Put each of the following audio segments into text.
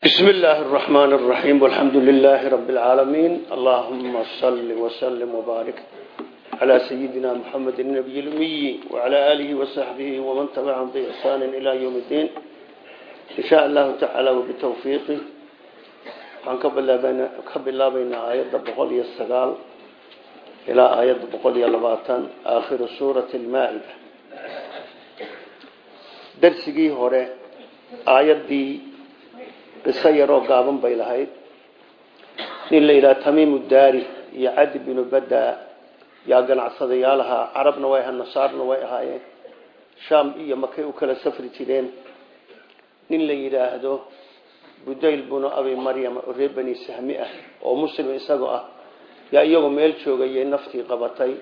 بسم الله الرحمن الرحيم والحمد لله رب العالمين اللهم صل وسلم وبارك على سيدنا محمد النبي الأمي وعلى آله وصحبه ومن تبعهم بإحسان إلى يوم الدين إن شاء الله تعالى وبتوفيقه قبل الله بين آيات بقول يستقال إلى آيات بقول يلباتان آخر سورة المائدة درسي هوري آيات دي qiso yaroo gaaban bay lahayd. Nin la yidhaha tamiimu daari iyo cadi binu bada yaa ganacsadayaal ahaa carabna way ahaa nasaarna way ahaayeen shaam iyo makay u kala safri jireen. Nin la yidhaahdo budayl bunu abi maryam oo reer bani sahmi ah oo muslim isagoo ah yaa iyagoo meel joogayay naftii qabatay.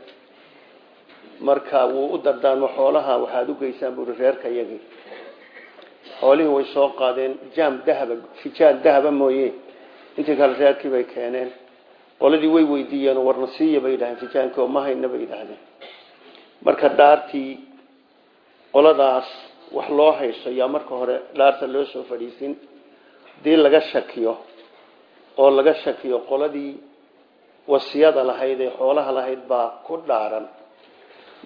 Marka wuu u dardaarmo xoolaha waxaad u geysaan? buuri reerka yagii xoolihii way soo qaadeen jaam dahaba fijaal dahaba mooye. Intii kale reerkii bay keeneen. Qoladii way weydiiyeen warna siiya bay yidhahdeen fijaankii oo ma hayna bay yidhaahdeen. Marka dhaartii qoladaas wax loo haysto yaa marka hore dhaarta loo soo fadhiisin. Hadii laga shakiyo oo laga shakiyo qoladii wasiyada lahayd ee xoolaha lahayd baa ku dhaaran.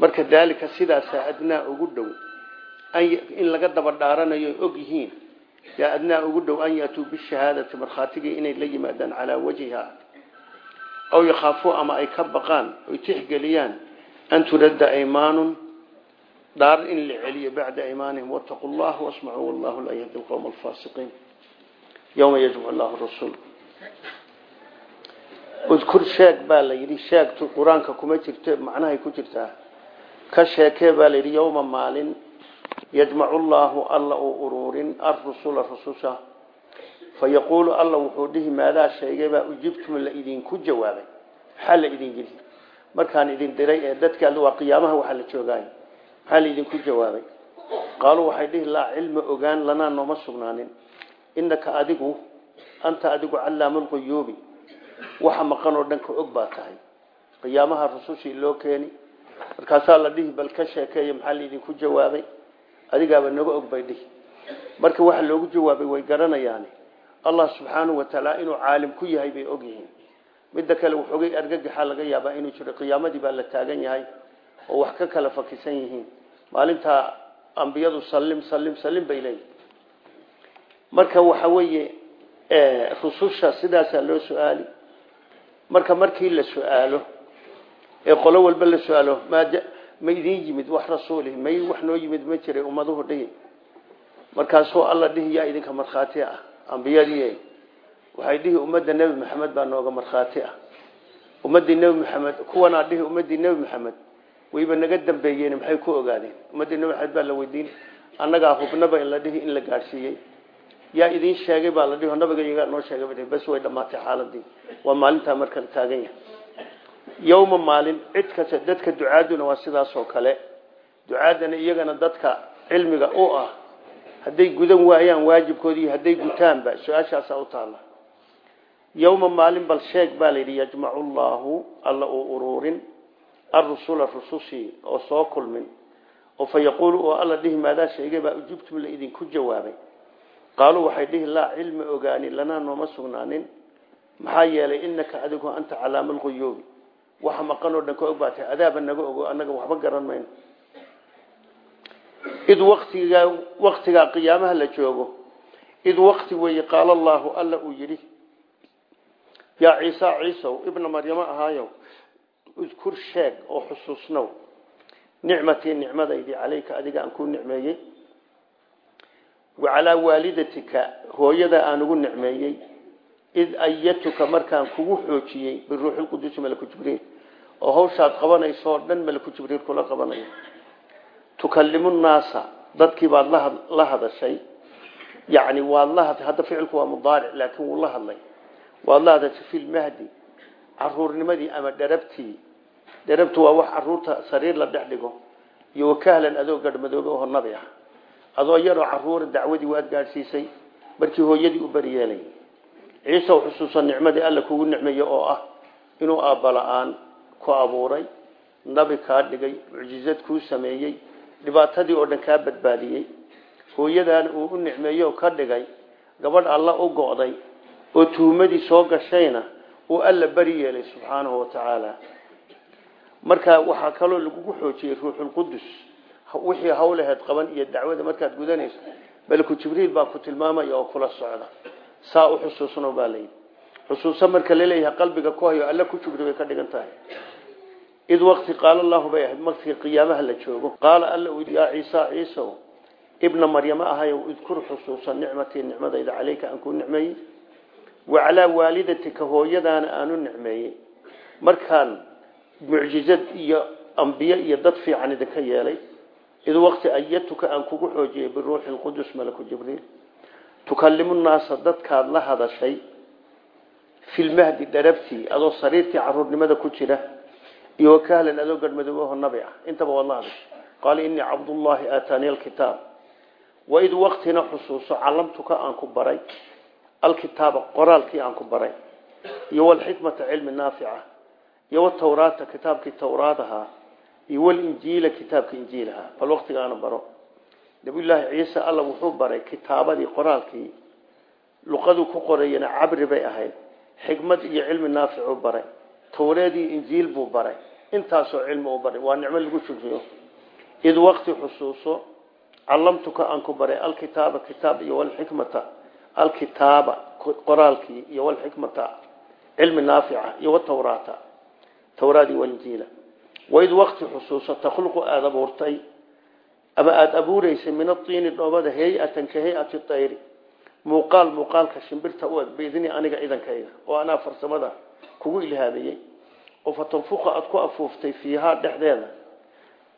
Marka daalika sidaasaa adnaa ugu dhow in laga daba dhaaranayo og yihiin yaa adnaa ugu dhow an yaatuu bishahaadati markhaatigii inay la yimaadaan calaa wajhiha. Aw yakhaafuu ama ay ka baqaan oy tixgeliyaan an turadda aymaanun dhaar in la celiyo bacda aymaanihim wataquu llah wasmacuu wallahu laa yahdi lqowma alfaasiqiin. Yowma yajmacu llahu rasuul udkur sheeg baa la yidhi sheegtu qur'aanka kuma jirto macnahay ku jirtaa. Ka sheekee baa la yidhi yowma maalin yajmacu llaahu alla uu uruurin arusula rususha. Fayaquulu alla wuxuu dhihi maadaa sheegaybaa ujibtum la idinku jawaabay. Maxaa la idin yidhi markaan idin diray ee dadka waa qiyaamaha waxaa la joogaay. Maxaa la idinku jawaabay? Qaaluu waxay dhihi laa cilma ogaan lanaa nooma sugnaanin. Inaka adigu anta adigu callaamu lquyuubi waxa maqan oo dhan ka adigaaba naga og bay marka waxa loogu jawaabay way garanayaan allah subxaanahu watacaala inuu caalim ku yahay bay og yihiin. Midda kale waxoogay argagaxa laga yaabaa inuu jiro qiyaamadii baa la taagan yahay oo wax ka kala fakisan yihiin. Maalintaa ambiyadu salim salim salim bay leeyihiin marka waxa weeye rususha sidaasaa loo su'aali. Marka markii la su'aalo ee qolo walba la su'aalo ma idin yimid wax rasuuli may wax noo yimid ma jiray ummaduhu dhihi. Markaasuu alla dhihi yaa idinka markhaati ah ambiyadii waxay dhihi ummadda nebi maxamed baa nooga markhaati ah. Ummadii nebi maxamed kuwanaa dhihi ummadii nebi maxamed wayba naga dambeeyeen maxay ku ogaadeen? Ummadii nebi maxamed baa la weydiin annagaa hubnaba in la dhihi in la gaadhsiiyey. Yaa idin sheegay baa la dhihi nabiga iyagaa noo sheegay bas way dhammaatay xaaladii. Waa maalintaa marka la taagan yahay yowma maalin cid kasta dadka ducaaduna waa sidaas oo kale. Ducaadana iyagana dadka cilmiga u ah hadday gudan waayaan waajibkoodii hadday gutaanba su'aashaasaa u taala yowma maalin bal sheeg baa layidhi yajmacu llaahu alla uu uruurin arusula rusushii oo soo kulmin. Oo fa yaquulu oo alla dhihi maadaa sheegay baa ujibtum la idinku jawaabay. Qaaluu waxay dhihi laa cilma ogaani lanaa sugnaanin. Maxaa yeelay inaka adigu anta calaama lquyuubi waxa maqan oo dhan ka og baa tahay adaaba naga ogo annaga waxba garan mayno. Id watigaa waktigaa qiyaamaha la joogo id wakti weeye qaala allaahu alla uu yidhi yaa ciisa ciisow ibna maryamo ahaayow? Udkur sheeg oo xusuusnow nicmatii nicmadaydii calayka adiga aan kuu nicmeeyey. Wa calaa waalidatika hooyada aan ugu nicmeeyey id ayatuka markaan kugu xoojiyey biruuxilquduusi malaku jibriil oo hawshaad qabanayso oo dhan malaku jibriil kula qabanayo. Tukallimu nnaasa dadkii baad la hadashay yacni waad la hadda ficilku waa mudaaric laakiin wuu la hadlay. Waad la hadashay fi lmahdi caruurnimadii ama dharabtii. Dharabtu waa wax carruurta sariir la dhex dhigo. Iyo wakahlan adoo garhmadoobe oo nabi ah. Adoo yaroo caruura dacwadii waad gaadhsiisay markii hooyadii u bariyeelay ciise xusuusa nicmadii alla kugu nicmeeye oo ah inuu aabala-aan ku abuuray nabi kaa dhigay mucjizad kuu sameeyey dhibaatadii oo dhan kaa badbaadiyey. Hooyadaana uu u nicmeeye oo ka dhigay gabadh alla u go'day oo tuhumadii soo gashayna uu alla beri yeelay subxaanahu wa tacaala. Marka waxaa kaloo lagugu xoojiyey ruuxulqudus wixii hawlaheed qaban iyo dacwada markaad gudanayso malku jibriil baa ku tilmaamaya oo kula socda saa u xusuusno baa layidhi xusuuso marka la leeyahay qalbiga ku hayo alla ku bay ka dhigan tahay. id waqti qaala allahu bay ahayd markii qiyaamaha la joogo. qaala alla yidhi yaa ciisa ciisow ibna maryama ahayow idkur xusuusa nicmatii nicmadayda caleyka aan kuu nicmeeyey wacalaa waalidatika hooyadaana aanu nicmeeyey markaan mucjizad iyo ambiye iyo dad fiican idinka yeelay id waqti ayatuka aan kugu xoojiyey biruuxi lqudus malaku jibriil tukalimu naasa dadkaad la hadashay filmahdi dharabtii adoo sariirtii caruurnimada ku jira iyo wakahlan adoo garhmadoobaho nabi ah. Intaba waad la hadashay. Inii cabdullaahi aataaniya alkitaab. Waid waqtina xusuuso callamtuka aan ku baray alkitaaba qoraalkii aan ku baray iyo walxikmata cilmi naafica iyo watawraata kitaabkii tawraadaha iyo walinjiila kitaabka injiilaha bal waqtigaana baro nabiyullaahi ciise alla wuxuu baray kitaabadii qoraalkii. Luqaduu ku qorayana cabri bay ahayd. Xikmad iyo cilmi naaficuu baray. Tawreedii injiil buu baray. Intaasoo cilmi u baray. Waa nicmo lagu shugriyo id waqti xusuuso callamtuka aan ku baray alkitaaba kitaab iyo walxikmata alkitaaba qoraalkii iyo walxikmata cilmi naafica iyo watawraata tawraadii walinjiila waid waqti xusuuso takhluqu aada abuurtay ama aada abuureysay min aiini dhoobada hay'atan ka hay'ati tayri. Muuqaal muuqaalka shimbirta u eg aniga idankayga oo anaa farsamada kugu ilhaamayey oo fatanfuqa aada ku afuuftay fiihaa dhexdeeda.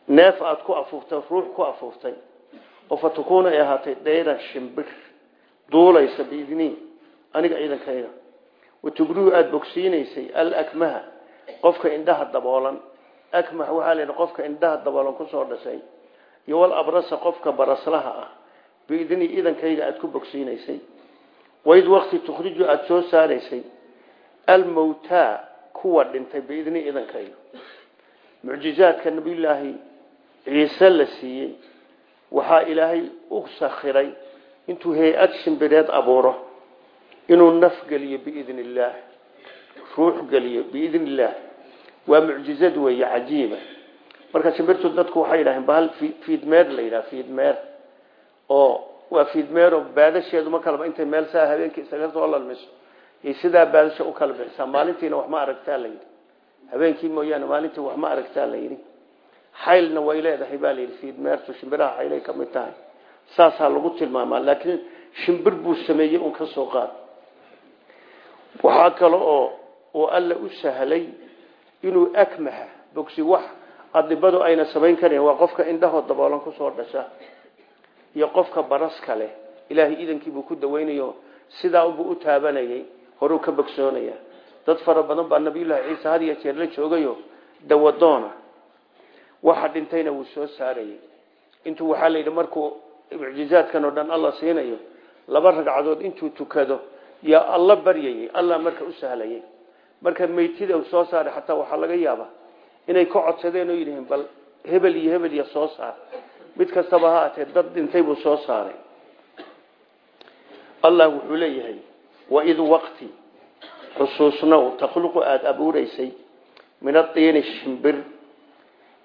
Neef aada ku afuuftay ruux ku afuuftay. Oo fatakuuna ay ahaatay dayran shimbir. Duulaysa biidni aniga ciidankayga watubrii aada bogsiinaysay alakmaha qofka indhaha daboolan. Akmah waxaa la qofka indhaha daboolan ku soo dhashay iyo wal abrasa qofka baraslaha ah biidni idankayga aada ku bogsiinaysay. Waid waqti tukhriju aada soo saaraysay. Almawtaa kuwa dhintay biidni idankayga. Mucjizaadka nabiyullaahi ciise la siiyey waxaa ilaahay u sakhiray intuu hay'ad shimbireed abuuro inuu naf geliyo biidn illaah ruux geliyo biidn illaah waa mucjizad weeye cajiiba marka shimbirtu dadku waxay yidhaaheen bahal fiidmeer la yidhaha fiidmeer oo waa fiidmeero baadasheedu ma kalaba intay meel saa isaga soo lalmiso. Iyo sidaa baadasha u kala bixisaa wax ma aragtaa la yidhi. Habeenkii mooyaane maalintii wax ma aragtaa la yidhi. Xaylna way leedahay baa layidhi fiidmeertu shimbiraha xaylay ka tahay. Saasaa lagu tilmaamaa laakiin shimbir buu sameeyey un ka soo qaad. Waxaa kale oo uu alla u sahlay inuu akmaha bogsi wax adibadu ayna samayn karin waa qofka indhahoo daboolan ku soo dhasha iyo qofka baras kale ilaahay idankiibuu ku daweynayo sidaa unbuu u taabanayay horuu ka bogsoonaya. Dad fara badan baa nabiyullaahi ciise had iyo jeer la joogayo dawadoona. Waxa dhintayna wuu soo saarayay. Intuu waxaa la yidhi markuu mucjizaadkan oo dhan alla siinayo laba ragcadood intuu tukado yaa alla baryayay alla marka u sahlayay. Marka meytida soo saaray xataa waxaa laga yaabaa inay ka codsadeen oo yidhihiin bal hebel iyo hebel iyo soo saar. Mid kastaba ha atee dad dhintay buu soo saaray. Allah wuxuu leeyahay waid waqti xusuusnow takhluqu aada abuureysay min adiini shimbir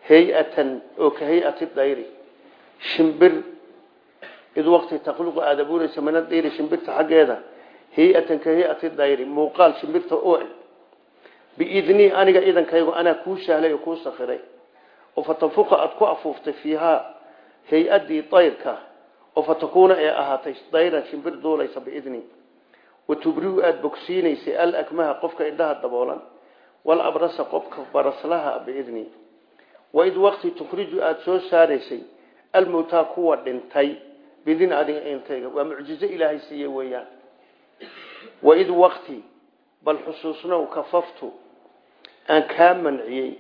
hay'atan oo ka hay'ati dayri. Shimbir id waqti takhluqu aada abuureysa min adiini shimbirta xaggeeda hay'atan ka hay'ati dayri muuqaal shimbirta u eg biidnii aniga idankaygu anaa kuu sahlay oo kuu sakhiray. Oo fatanfuqa aada ku afuuftay fiihaa hay'adii dayrka. Oo fatakuuna ee ahaatay dayran shimbir duulaysa biidni. Watubriu aada bogsiinaysay alakmaha qofka indhaha daboolan. Walabrasa qofka baraslaha biidni. Waid waqti tukhriju aada soo saaraysay almowtaa kuwa dhintay. Bidin adiga intayga waa mucjizo ilaahay siiye weeyaan. Waid waqti bal xusuusnow aan kaa manciyey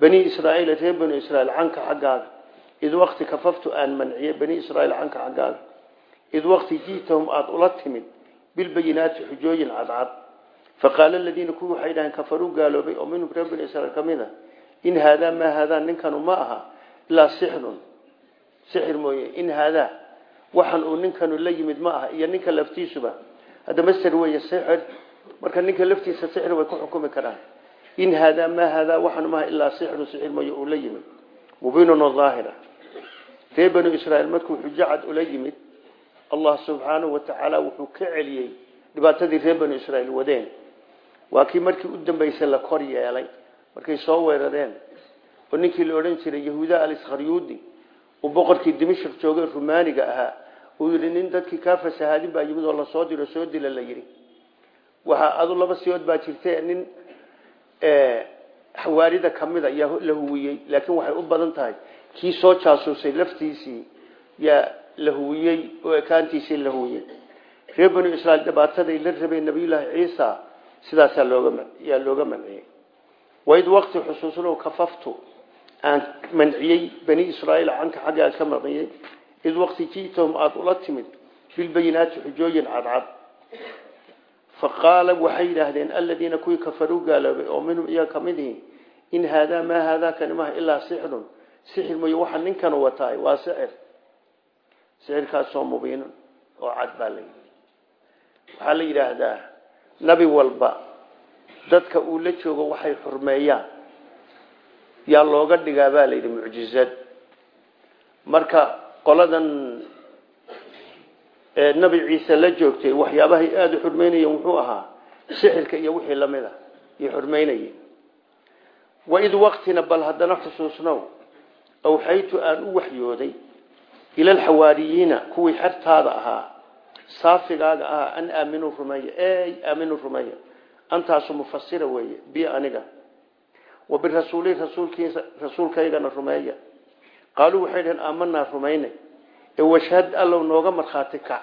bani israaiil reer bani israiil canka xaggaaga. Id waqti kafaftu aan manciyey bani israiil canka xaggaaga. Id waqti ji'tahum aada ula timid bilbayinaati xujooyin cadcad. Faqaala aladiina kuwii waxay dhaheen kafaruu gaaloobay oo minhum reer bani israiil ka mid a in haadaa maa haadaa ninkanu ma aha ilaa sixrun. Sixir mooye in haadaa waxaan uu ninkanu la yimid ma aha iyo ninka laftiisuba. Hadda master weeye sixir. Marka ninka laftiisa in haadaa maa haadaa waxaan maaha ilaa sixirun sixir mayo uu la yimid. Mubiinun oo daahira ree banu israiil markuu xujo cad ula yimid allah subxaanahu watacaala wuxuu ka celiyey dhibaatadii reer banu israiil wadeen. Waa kii markii u dambeysay la kor yeelay markay soo weerareen. Oo ninkii la odhan jiray yahuuda aliskharyuudi uu boqorkii dimashik joogay rumaaniga ahaa. Uu yidhi nin dadkii kaa fasahaadin baa yimid soo dila la yidhi. Waxaa laba siyood baa xawaarida kamida yaa la huwiyey laakiin waxay u badan tahay. Kii soo jaasuusay laftiisii yaa la huwiyey oo ekaantiisii la huwiyey. Reer banu israiil dhibaataday la rabay nabiyullaahi ciisa sidaasaa looga yaa looga manciyey waid waqti xusuuslow kafaftu aan manciyey bani israiil canka xagga ka manciyey id waqti ji'tahum aada ula timid bilbayinaati xujooyin cadcad faqaala waxay yidhaahdeen aladiina kuwii kafaruu gaaloobay oo minhum iyaga ka mid ihi in haadaa maa haadaa kani maha ilaa sixirun sixir mooye waxa ninkan wataay waa sixir sixirkaasoo mubiinun oo cad baa la yidhi waxaa la yidhaahdaa nabi walba dadka uu la joogo waxay xurmeeyaan yaa looga dhigaa baa la yidhi marka qoladan nabi ciise la joogtay waxyaabahay aada u xurmeynayeen wuxuu ahaa sixirka iyo wixii la mid a iyo xurmeynayeen waid waktina bal haddana xusuusnow awxaytu aan u waxyooday ila alxawaariyiina kuwii xertaada ahaa saafigaaga ahaa an aaminuu rumeeya ey aaminuu rumeeya antaasu mufasira weeye bi aniga wa birasuuli rasuulkiisa rasuulkaygana rumeeya. Qaaluu waxay dhaheen aamanaa rumaynay ee washhad allow nooga markhaati kac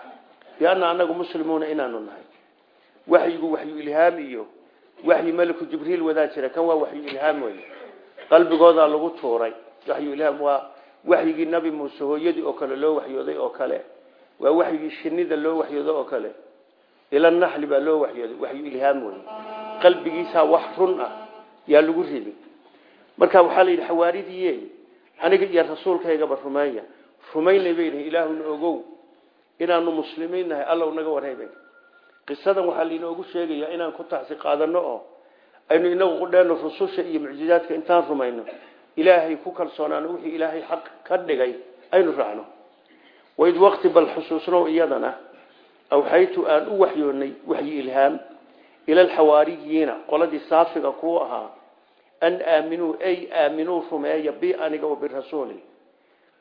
bianna anagu muslimuuna inaanu nahay. Waxyigu waxyu ilhaam iyo waxyi meliku jibriil wadaa jira kan waa waxyu ilhaam wey qalbigoodaa lagu tuuray. Waxyu ilhaam waa waxyigii nabi muuse hooyadii oo kale loo waxyooday oo kale. Waa waxyigii shinida loo waxyooday oo kale. Ila naxli baa loo waxyooday. Waxyu ilhaam wey qalbigiisaa wax run ah yaa lagu ridi. Marka waxaa la yidhi xawaaridiiye aniga iyo rasuulkaygaba rumeeya rumaynay bay yihi ilaahuna ogow inaanu muslimiin nahay allow naga wareebay qisadan waxaa lainoogu sheegayaa inaan ku taxsi qaadano oo aynu inagu qudheenno rususha iyo mucjizaadka intaan rumayno. Ilaahay ku kalsoonaano wixii ilaahay xaq ka dhigay aynu raacno. Waid waqti bal xusuusnow iyadana awxaytu aan u waxyoonnay waxyi ilhaam ila alxawaariyiina qoladii saafiga kuu ahaa an aaminuu ay aaminuu rumeeya bi aniga wa birasuuli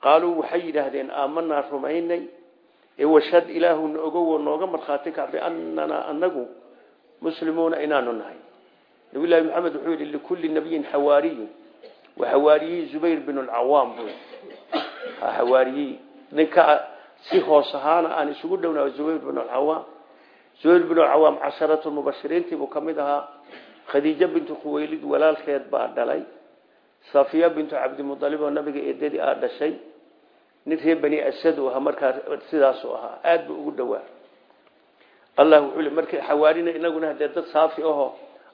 qaaluu waxay yidhaahdeen aamanaa rumaynay. Washhad ilaahuna ogowo nooga markhaati kac biannanaa anagu muslimuuna inaanu nahay. Nabiyullaahi maxamed wuxuu yidhi likulli nabiyin xawaariyun wa xawaariyii zubayr bin alcawaam buu xawaariyii ninka si hoos ahaana aan isugu dhowna zubayr bin alcawaam zubayr bin alcawaam casharatu mubashiriintii buu ka mid ahaa. Khadiijo bintu khuwaylid walaalkeed baa dhalay. Safiya bintu cabdimudalib oo nabiga eedadii aa dhashay nin reer bani asad u ahaa markaa sidaasu ahaa. Aada buu ugu dhowaa. Allah wuxuu li markay xawaarina inaguna hadee dad saafi aho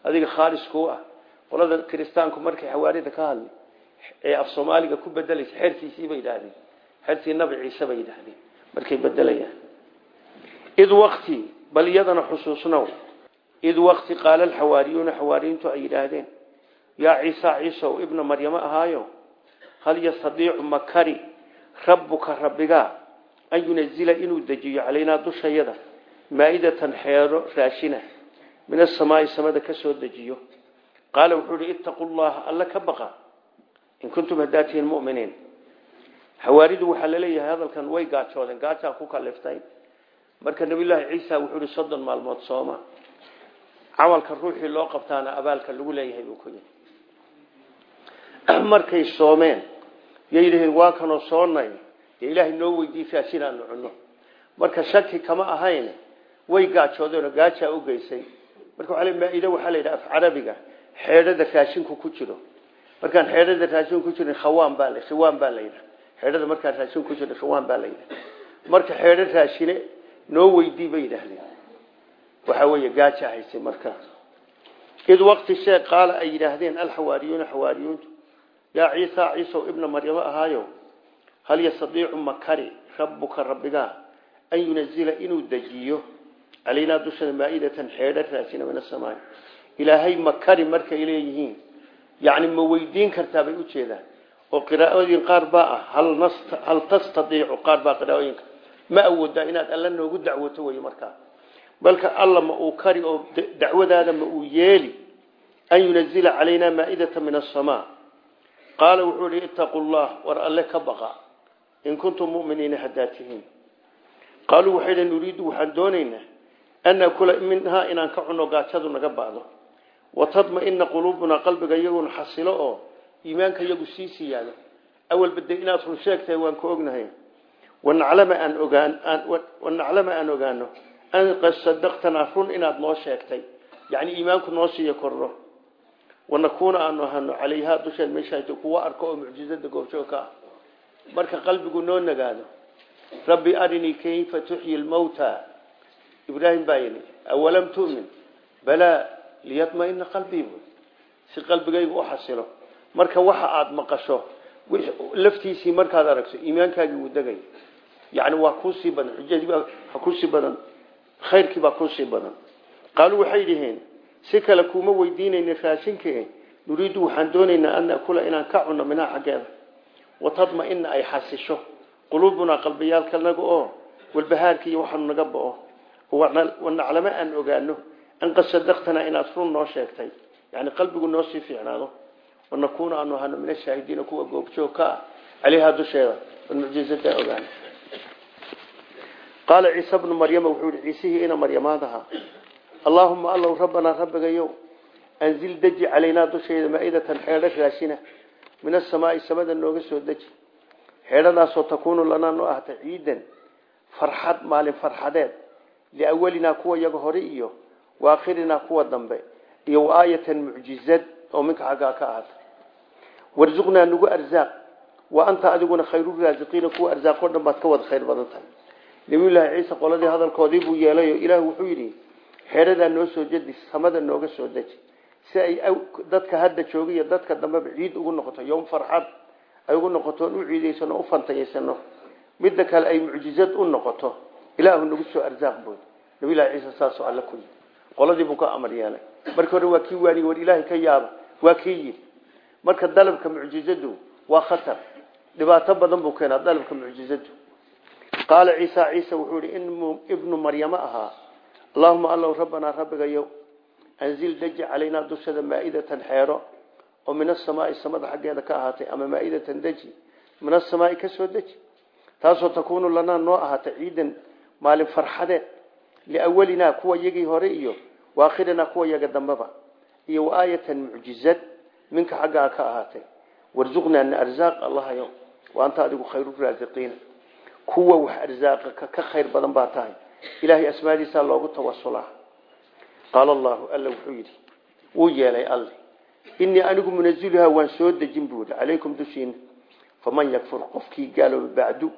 adiga khaalis kuu ah qolada kiristaanku markay xawaarida ka hadli ee af soomaaliga ku bedelaysa xertiisii bay yidhaahdeen xertii nabi ciise bay yidhaahdeen markay bedelayaan. Id wakti bal iyadana xusuusnow. Id wakti qaala alxawaariyuuna xawaariyintu ay yidhaahdeen yaa ciisa ciisow rabbuka rabbigaa an yunazila inuu dejiyo calaynaa dushayada maaidatan xeero raashina min asamaai samada ka soo dejiyo qaala wuxuu ihi ittaqu llaha alla ka baqa in kuntum haddaad tihiin muminiin. Xawaaridu waxaa la leeyahay hadalkan way gaajoodeen gaajaa ku kaliftay. Marka nabiyullaahi ciisa wuxuu ihi soddon maalmood sooma. Camalka ruuxii loo qabtaana abaalka lagu leeyahay buu ku yihi markay yay yidhaheen waa kanoo soonnay dee ilaahay noo weydiiy raashin aanu cunno. Marka shaki kama ahayn way gaajoodeenoo gaajaa u geysay. Marka waa maaida waxaa la yidhaha af carabiga xeedhada raashinku ku jiro. Markaan xeedhada raashinku ku jirin khawaan baa khiwaan baa la yidhaha. Xeedhada markaan raashinku ku jirin khiwaan baa la yidhaha. Marka xeedho raashine noo weydii bay yidhaahdeen. Waxaa weeye gaaja haysay markaa id waqti shee qaala ay yidhaahdeen alxawaariyuuna xawaariyuuntu yaa ciisa ciisow ibna maryamo ahaayo hal yastadiicu makari rabbuka rabbigaa an yunazila inuu dejiyo calaynaa dushada maaidatan xeedha raasina min asamaai ilaahay ma kari markay leeyihiin yani ma weydiin kartaa bay ujeedaan oo qiraa'ooyin qaar baa ah hal tastadiicu qaar baa qiraa'ooyinka. Ma awoodaa inaad alla noogu dacwoto wey markaa. Balka alla ma uu kari oo dacwadaada ma uu yeeli an yunazila calaynaa qaala wuxuu ihi itaquu llah war alle ka baqa. In kuntum muminiina haddaad tihiin qaaluu waxay dhi nuriidu waxaan doonaynaa an nakula minhaa inaan ka cuno gaajadu naga ba'do watadmaina quluubunaa qalbiga iyaguna xasilo oo iimaanka iyagu sii siyaado awalba de inaad run sheegtahay waan ku ognahay. Wanaclama aan ogaan wanaclama aan ogaano an qad run inaad noo sheegtay. Yani iimaanku noo siiyo kordho wanakuuna aanu ahano calayhaa dusheed meeshaas kuwa arko oo mucjizada goobjoog ka ah. Marka qalbigu noo nagaado rabbi arinii kayfa tuxyi lmawta? Ibraahim baa yidhi awalam tu'min? Si qalbigaygu u xasilo marka waxa aada maqasho laftiisii markaad aragto iimaankaagii wuu degay. Yani waa kuusii badan xujadiibaa ku sii badan khayrkiibaa kuusii badan. Qaaluu waxay si kale kuma weydiinayna raashinke nuriidu waxaan doonaynaa an nakula inaan ka cunno minaa xaggeeda watadmaina ay xasisho quluubunaa qalbiyaalkanaga oo walbahaarki iyo waxaanu naga bao wanaclamo aan ogaano an qad inaad run noo sheegtay. Yani qalbigu noo sii fiicnaado. Wanakuuna aanu ahano min ashaahidiina kuwa goobjoog ka ah. Caleyhaa dusheeda mucjizadaa ogaano qaala ciise bnu maryama wuxuu yihi ciisihii ina maryamaadaha allaahuma allow rabbanaa rabbigayow anzil deji calaynaa dusheeda maaidatan xeedho raashina min asamaai samada nooga soo deji xeedhadaasoo takuunu lanaa noo ahta ciidan farxad maalin farxadeed. Liawalinaa kuwa yaga hore iyo waakhirinaa kuwa dambe iyo waaayatan mucjizad oo minka xaggaa ka ahata warzuqnaa nagu arzaaq wa anta adiguna khayruraasiqiina kuwa arsaaqoo dhan baad ka wada khayr badan tahay. Nabiyullaahi ciise qoladii hadalkoodii buu yeelayo ilaahu wuxuu yidhi xeedhadaa noo soo jadi samada nooga soo deji. Si ay dadka hadda jooga iyo dadka dambeba ciid ugu noqoto yom farxad ay ugu noqoto oon u ciidaysano u fantayaysano midda kale ay mucjizad u noqoto ilaahu nagu soo arsaaq bood nabiyullahi ciise saasoo alle ku yidhi. Qoladii buu ka amar yeelay. Markii hore waa kii waaniy war ilaahay ka yaaba waa kii yidhi. Marka dalabka mucjizadu waa khatar. Dhibaato badan buu keenaa dalabka mucjizadu. Qaala ciisa ciise wuxuu yihi in ibnu maryamo ahaa allahuma allow rabbanaa rabbigayow anzil deji calaynaa dushada maaidatan xeero oo min asamaai samada xaggeeda ka ahaatay ama maaidatan deji min asamaai ka soo deji taasoo takuunu lanaa noo ahaata ciidan maalin farxadeed liawalinaa kuwa yagii hore iyo waakhirinaa kuwa yaga dambeba iyo waaayatan mucjizad minka xaggaa ka ahaatay. Warzuqnaa na arzaaq allahayo wa anta adigu khayruraasiqiina kuwa wax ilaahay asmaadiisaa loogu tawasulaa qaala allahu alla wuxuu yidhi wuu yeelay alle. Inii anigu munaziluhaa waan soo dejin buu yidhi. Calaykum dushiina faman yakfur? Qofkii gaalooba bacdu.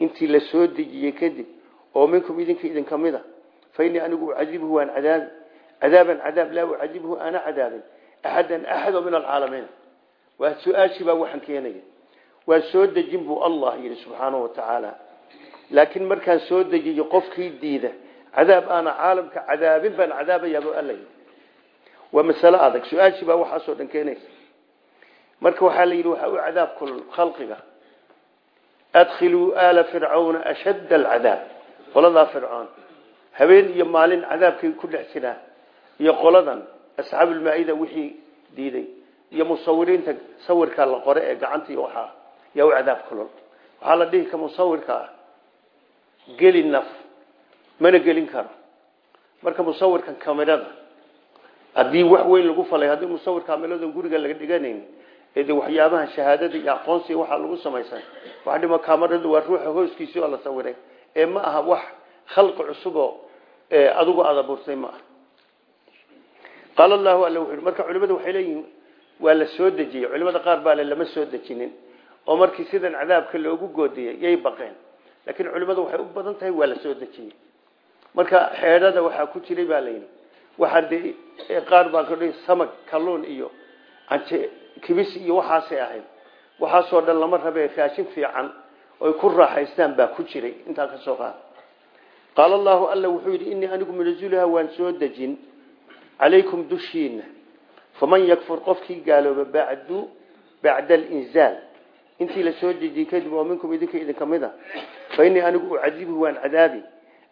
Intii la soo dejiyey kadib oo minkum idinka idinka mid a fa inii anigu ucadibhu waan cadaabi. Cadaaban cadaab laa ucadibhu ana cadaabin. Axadan axad oo min alcaalamiin laakiin markaan soo dejiyo qofkii diida cadaab aana caalamka cadaabin baan cadaabayaabo alla waa masalo adag su'aashii baa waxaasoo dhan keenaysa. Marka waxaa la yidhi waxaa u cadaab kulul khalqiga. Adkhiluu aala fircawna ashadda alcadaab. Qoladaa fircoon habeen iyo maalin cadaabkay ku dhex jiraan iyo qoladan asxaabulmaa-ida wixii diiday iyo musawiriinta sawirkaa la qore ee gacanta iyo waxaa yaa u cadaab kulul. Waxaa la dhihi ka musawirka ah geli naf. Mana gelin karo? Marka musawirkan kamirada haddii wax weyn lagu falay haddii musawir kaamilada guriga laga dhiganayn ee waxyaabaha shahaadada iyo aqoonsiga waxaa lagu samaysan waxa dhima kaamaradu waa ruuxa hooskiisii oo la sawiray ee ma aha wax khalqi cusuboo adigu aad ma aha. Qaala allahu alla marka culimadu waxay leeyihiin waa la soo dejiyey. Culimada qaar baa le lama soo dejinin. Oo markii sidan cadaabka loogu goodiyey yay baqeen laakiin culimadu waxay u badan tahay waa la soo dejiyey. Marka xeedhada waxaa ku jiray baa layidhi waxaa de qaar baa kadhi samag kalluun iyo anje kibis iyo waxaasay ahayd. Waxaasoo dhan lama rabee raashin fiican oy ku raaxaystaan baa ku jiray. Intaa ka soo qaad qaala allaahu alla wuxuu yidhi innii anigu munazuluha waan soo dejin calaykum dushiina faman yakfur qofkii gaalooba bacdu bacda alinzaal intii la soo dejiyey kadib oo minkum idinka idinka mid a fa innii anigu ucadibhu waan cadaabi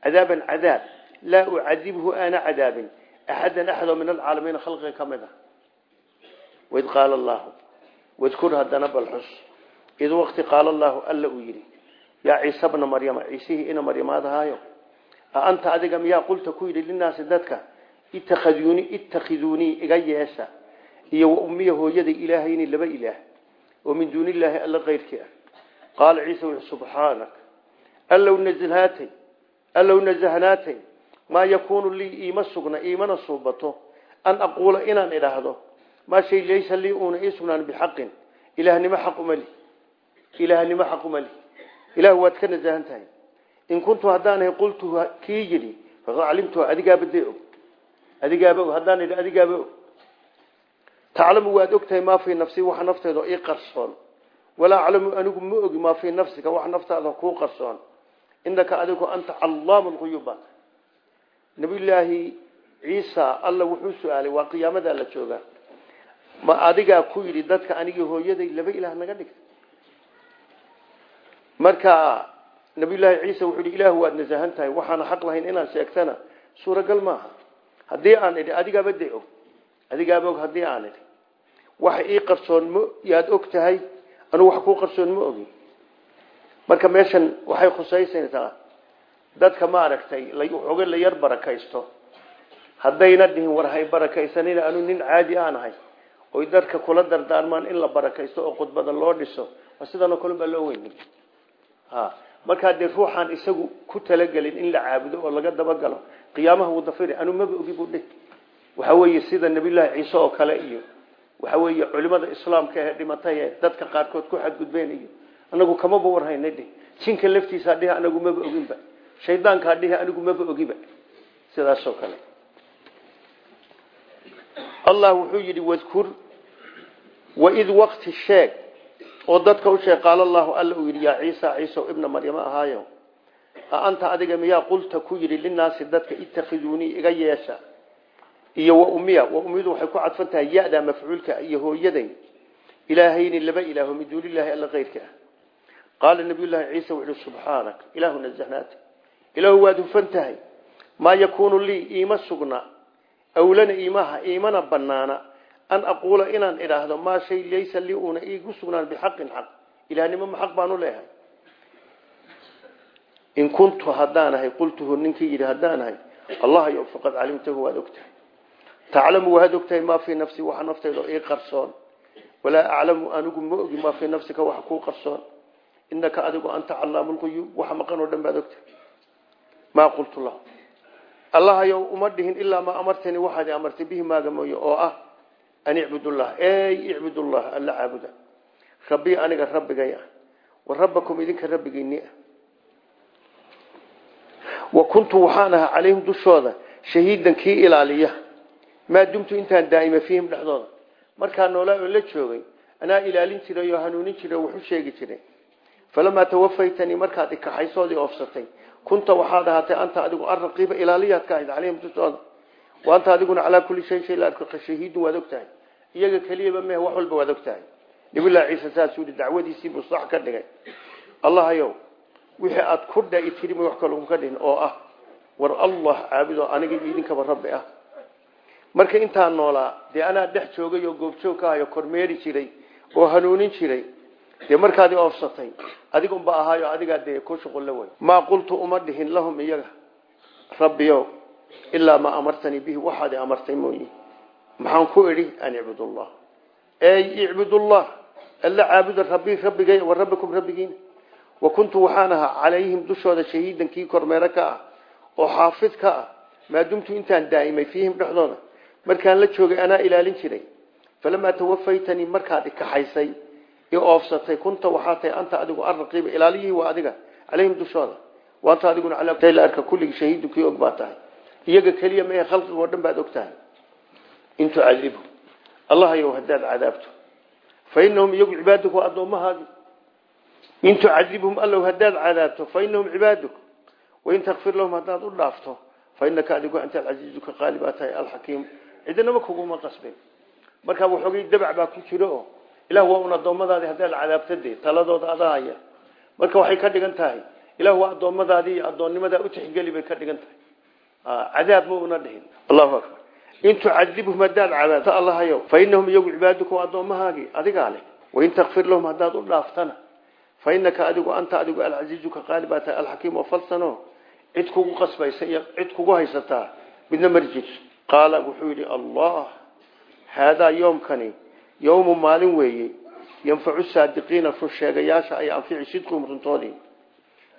cadaaban cadaab laa ucadibhu aana cadaabin axadan axadoo min alcaalamiina khalqiga ka mid a waid qaala allaahu wadkur haddana balxus id waqti qaala allaahu alla uu yidhi yaa ciise bna maryama ciisihii ina maryamaadahaayo a anta adiga miyaa qulta ku yidhi linaasi dadka itakhaduuni itakhiduunii iga yeesha iyo wa ummiya hooyaday ilaahayni laba ilaah oo min duuni illaahi allow nazhaatay allow nazahnaatay maa yakuunu lii iima sugna iimana suubato an aquula inaan idhaahdo maa shay laysa lii uuna ii sugnaan bixaqin ilaahnimo xaq uma li ilaahnimo xaq uma li ilaah waad ka nasahan tahay in kuntu haddaanahay qultu kii yidhi faqad calimtuha adigaaba dee og adigaaba og haddaan idhi adigaaba og taclamu waad og tahay maa fii nafsii waxa nafteeda ii qarsoon walaa aclamu anigu wax inaka adigu anta callaamu lguyuba nabiyullaahi ciisa alla wuxuu su'aalay waa qiyaamadaa la joogaa. Ma adigaa ku yidhi dadka anigii hooyaday laba ilaah naga dhigta marka nabiyullaahi ciisa wuxuu yidhi ilaah waad nasahan tahay waxaana xaq lahayn inaan sheegtana suuragal maaha. Haddii aan idhi adigaaba de og adigaaba og haddii aan idhi. Waxa ii qarsoon ma yaad og tahay anugu wax kuu qarsoon ma ogi marka meeshan waxay khusaysaysaa dadka maaragtay waxooga la yar barakaysto. Haddayna dhihin war hay barakaysanina anu nin caadi aan ahay. Oy dadka kula dardaarmaan in la barakaysto oo khudbada loo dhiso waa sidanoo kale baa loo weyni markaa dee ruuxaan isagu ku talagelin in la caabudo oo laga dabagalo qiyaamaha wuu dafiri anu maba ogi buu dheh waxa weeye sida nabiyullaahi ciise oo kale iyo waxa weeye culimada islaamka ee dhimatay ee dadka qaarkood ku xadgudbeen iyo anagu kamaba warhayna dheh jinka laftiisaa dhihi anagu maba oginba. Shaydaankaa dhihi anigu maba ogiba sidaasoo kale. Allah wuxuu yidhi wadkur waid waqti sheeg. Oo dadka u sheeg qaala allahu alla uu yidhi yaa ciisa ciiso ibna maryama ahaayo a anta adiga miyaa qulta ku yidhi linaasi dadka itakhiduunii iga yeesha? Iyo wa ummiya wa ummiyadu waxay ku cadfan tahay ya-da mafcuulka iyo hooyaday. Ilaahayni laba ilaaho min duuni illahi alla keyrka ah qaala nabiyullaahi ciisa wuxu uhi subxaanak ilaahu nazahnaata ilaahu waad hufan tahay maa yakuunu lii iima sugna awlana iimaha iimana banaana an aquula inaan idhaahdo maa shay laysa lii uuna iigu sugnaan bixaqin xaq ilahnimo ma xaq baanu leeyahay in kuntu haddaanahay qultuhu ninkii yidhi haddaanahay allah yo faqad calimtahu waad ogtahay taclamu waad ogtahay maa fii nafsi waxa naftayda ii qarsoon walaa aclamu anigu ma inaka adigu anta callaamu lquyuub waxa maqan oo dhan baad ogtahay maa qultu lahu allahayow uma dhihin ilaa maa amartani waxaad amartay bihi maaga mooye oo ah an icbudullah ey icbudullah alla caabuda. Rabbii aniga rabbigay ah. Wa rabbakum idinka rabbigiinni ah. Wa kuntu waxaan ahaa calayhim dushooda shahiidan kii ilaaliya. Maa dumtu intaan daa'ima fiihim dhexdooda. Markaa noolaa oo la joogay anaa ilaalin jiray oo hanuunin jiray oo falamaa tawafaytanii markaad ikaxaysoodii oofsatay kunta waxaad ahaatay anta adigu araqiiba ilaaliyaad ka ahayd calayhim dushooda wa anta adiguna calaa kulli shayin shay la arko shahiidun waad og tahay iyaga keliyaba mehe wax walba waad og tahay nabillahi ciise saasuu yihi dacwadiisii buu sax ka dhigay allahayow wixii aad ku dha tiri ma wax kale ka dhihin oo ah war allah caabudo aniga iyo idinkaba rabbi ah marka intaan noolaa dee anaa dhex joogay oo goobjoog ka ahayo kormeeri jiray oo hanuunin jiray dee markaadi oofsatay adiga unba ahaayo adigaa dee ku shuqulla wey maa qultu uma dhihin lahum iyaga. Rabbiyo ilaa maa amartanii bihi waxaad amartay mooye. Maxaan ku idhi an icbudullah. Ey icbudullah alla caabuda rabbi rabbigay wa rabbikum rabbigiina. Wa kuntu waxaan ahaa calayhim dushooda shahiidan kii kormeero ka ah oo xaafid ka ah. Maadumtu intaan daa'imay fiihim dhexdooda. Markaan la joogay anaa ilaalin jiray. Falamaa tawafaytanii markaad ikaxaysay oofsatay kunta waxaa tahay anta adigu araqiiba ilaaliyihii waa adiga calayhim dushooda. Waanta adiguna calaa arka kulligii shahiidu kii og baa tahay. Iyaga keliya mee khalqiga oo dhan baad og tahay. In tucadibhu allahayow haddaad cadaabto. Fa inahum iyagu cibaaduk waa addoommahaadii in tucadibhum allow haddaad cadaabto fa inahum cibaaduk wain takfir lahum haddaad u dhaafto fa inaka adigu anta alcasiizu ka qaali baa tahay alxakiim cidinaba kuguma qasbin. Marka waxoogay dabac baa ku jiro ilah waa un addoommadaadii haddaad cadaabtade taladooda adahaya marka waxay ka dhigan tahay waa addoommadaadii iyo u tixgeli bay ka dhigan tahay. Cadaab ma una dhihin. Allahu akbar. In tucadibhum haddaad cadaabto allahayow fa inahum iyagu cibaaduka waa addoommahaagii adigaa leh. Wain takfir lahum haddaad u dhaaftana fa inaka adigu anta adigu alcasiizu ka qaali baa tahay alxakiim oo falsano. Cid kugu qasbaysa iyo cid kugu haysataa midna marjid qaala wuxuu yidhi allah haadaa yoomkani yowmu maalin weeye yanfacu saadiqiina run sheegayaasha ay anfici sidquhum runtoodii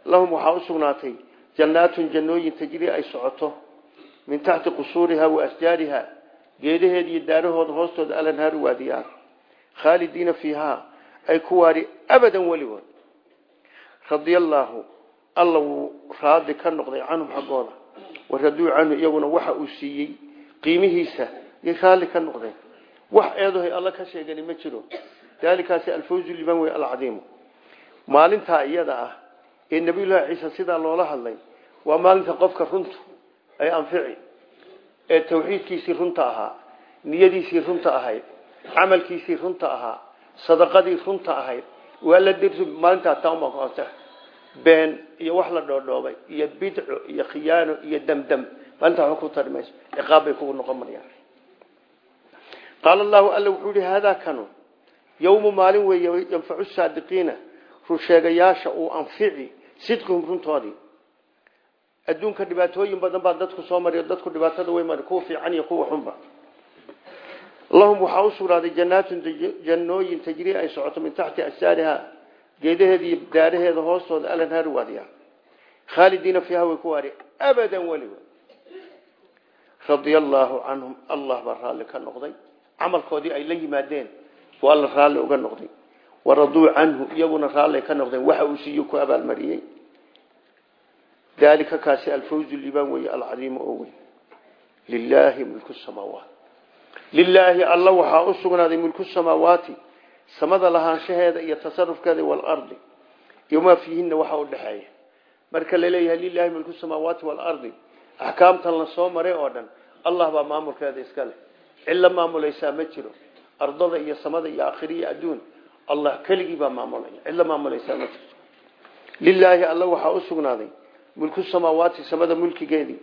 lahum waxaa u sugnaatay jannaatun jannooyin tajrii ay socoto min taxti qusuuriha wa asjaariha geedaheeda iyo daarahooda hoostooda alanhaaru waadiyaan. Khaalidiina fiihaa ay ku waari abadan weligood. Radia allaahu alla wuu raadi ka noqday canhum xaggooda waraduu canhu iyaguna waxa uu siiyey qiimihiisa yay raalli ka noqdeen wax eedahoy alla ka sheegani ma jiro. Daalikaasi alfawzu liban wey alcadiimu maalintaa iyada ah ee nabiyullaahi ciise sidaa loola hadlay waa maalinta qofka runtu ay anfici ee tawxiidkiisii runta ahaa niyadiisii runta ahayd camalkiisii runta ahaa sadaqadii runta ahayd waa la dirsu maalintaa taumaka been iyo wax la dhoodhoobay iyo bidco iyo khiyaano iyo damdam. Maalintaa waxba ku tari mayso ciqaab bay kugu noqon marayaan qaala allahu alla wuxuu yihi haadaa kanu yowmu maalin weeye yanfacu saadiqiina runsheegayaasha uu anfici sidquhum runtoodii adduunka dhibaatooyin badan baa dadku soo mariyo dadku dhibaatada way mari kuwa fiican iyo kuwa xunba lahum waxaa u sugnaaday jannaatun jannooyin tajrii ay socoto min taxti asaariha geedaheeda iyo daaraheeda hoostooda alanhaari waadiya khaalidiina fiiha way ku waari abadan allah baa raalli ka noqday camalkoodii ay la yimaadeen oo alla raalli uga noqday. Waraduu canhu iyaguna raalli ka noqdeen. Waxa uu siiyo ku abaalmariyey. Dalika kaasi alfawzu liban wey alcadiimu oo weyn. Lilaahi mulku samaawaat. Lilaahi alla waxaa u sugnaaday mulku samaawaati samada lahaanshaheeda iyo tasarufkeeda waalardi iyo maa fiihina waxa u dhexeeya. Marka la leeyahay lilahi mulku samaawaati waalardi la soo maray oo cilla maamulaysaa ma jiro. Ardada iyo samada iyo aakhiriya adduun allah keligii baa maamulaya. Cilla maamulaysaa ma jirto lilaahi alla waxaa u sugnaaday. Mulku samaawaati samada mulkigeedii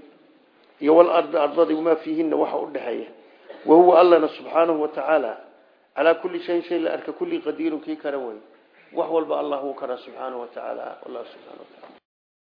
iyo walardi ardada wamaa fiihina waxa u dhexeeya wahuwa allana subxaanahu watacaala calaa kulli shayin shay la arka kulli qadiirun kii kara wey wax walba allah wuu karaa subxaanahu watacaala wallahu subxana wataala